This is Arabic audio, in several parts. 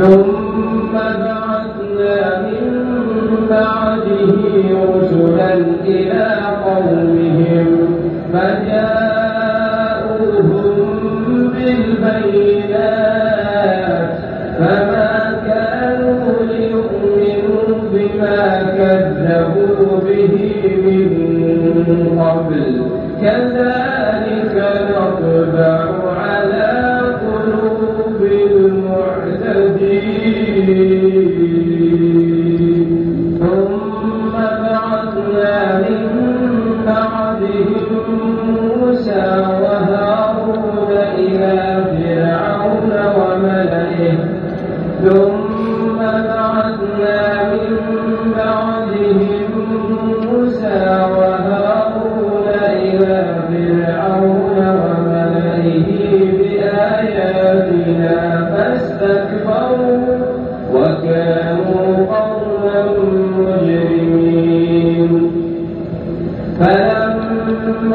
ثم بعثنا من بعده رسلا إلى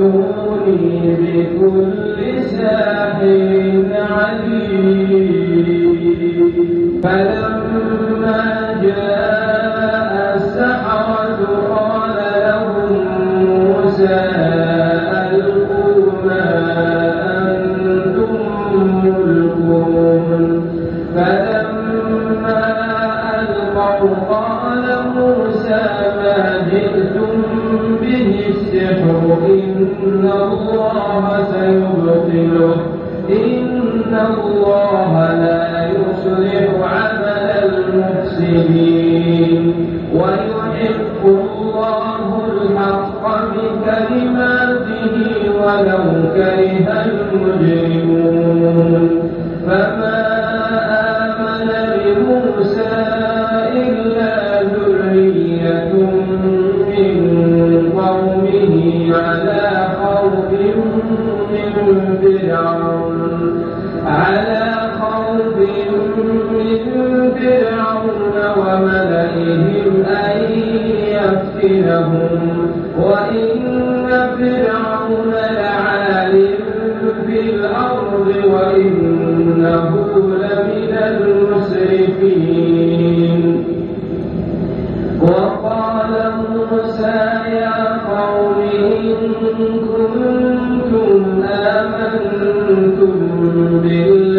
رسولي بكل الله لا يصلح عمل المفسدين ويحق الله الحق بكلماته ولو كره المجرمون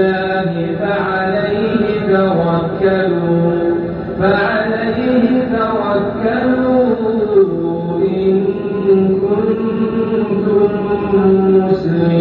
الله فعليه توكلوا فعليه توكلوا إن كنتم مسلمين.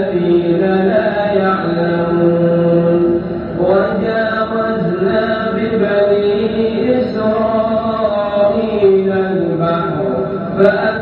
فأتى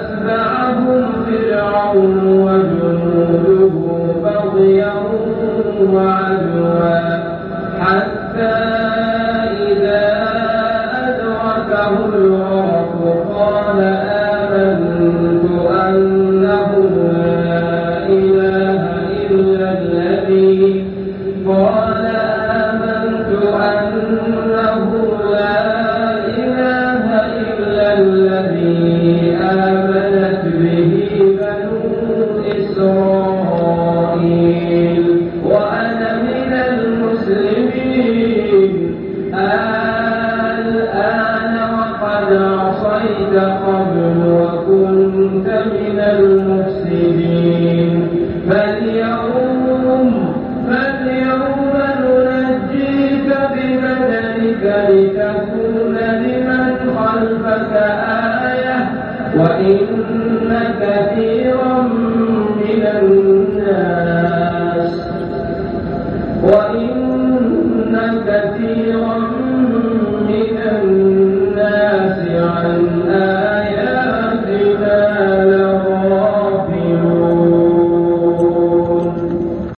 قد عصيت قبل وكنت من المفسدين. فاليوم فاليوم ننجيك ببدنك لتكون لمن خلفك آية وإن كثيرا من الناس وإن كثيرا